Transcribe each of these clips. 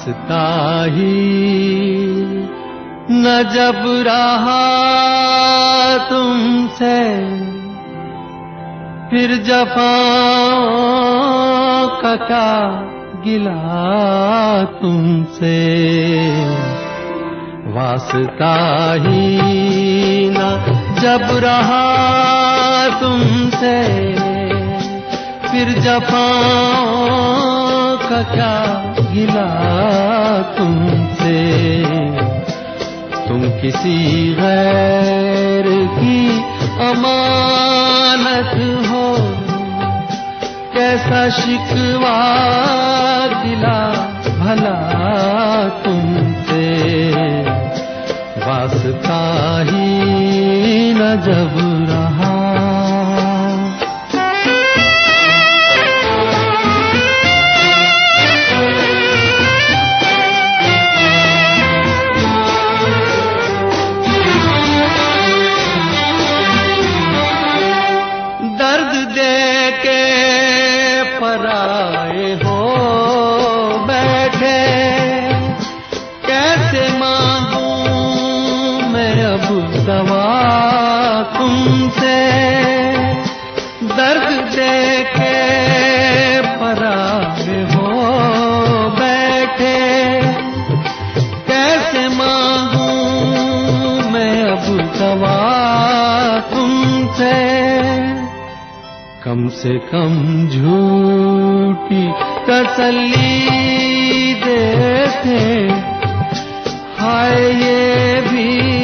वास्ता ही न जब रहा तुमसे, फिर जफाओं का गिला तुमसे। वास्ता ही न जब रहा तुमसे, फिर जफाओं का गिला तुमसे। तुम किसी गैर की अमानत हो। कैसा शिकवा दिला भला तुमसे। वास्ता ही न जब के पराए हो बैठे। कैसे मांगू मैं अब दवा तुमसे? कम से कम झूठी तसल्ली देते। हाय, ये भी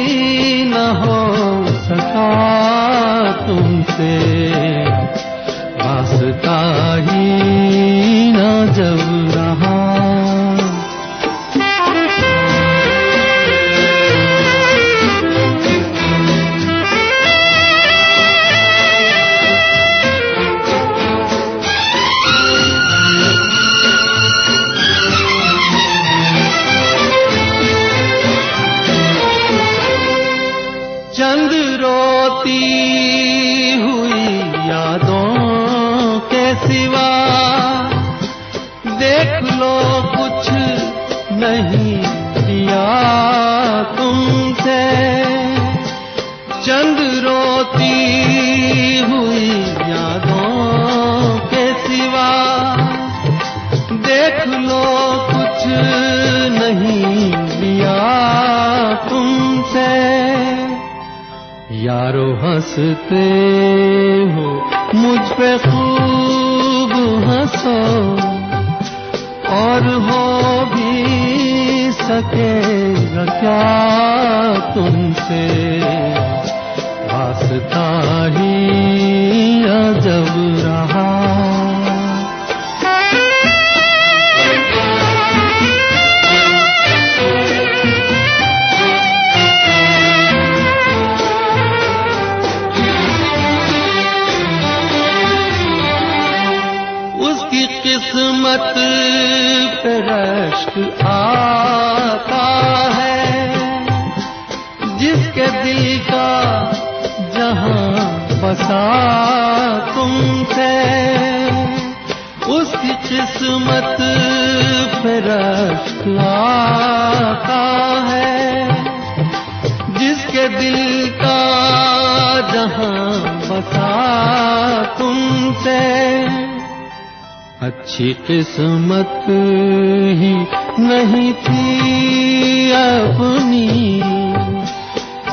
हुई यादों के सिवा देख लो कुछ नहीं दिया तुमसे। चंद रोती हुई यादों के सिवा। देख लो कुछ नहीं लिया तुमसे। यारो हँसते हो, मुझ पे खूब हंसो। और हो भी सकेगा क्या तुमसे? वास्ता ही अजब उसकी किस्मत पे आता है, जिसके दिल का जहाँ बसा तुमसे उसकी किस्मत पे आता है, जिसके दिल का जहाँ बसा तुमसे अच्छी किस्मत ही नहीं थी अपनी।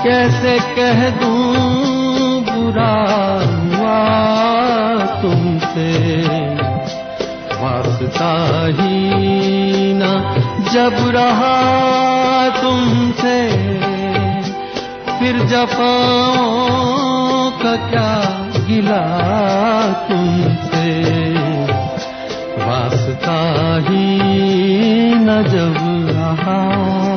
कैसे कह दूँ, बुरा हुआ तुमसे। वास्ता ही ना जब रहा तुमसे। फिर जफाओं का क्या गिला तुमसे। वास्ता ही न जब रहा।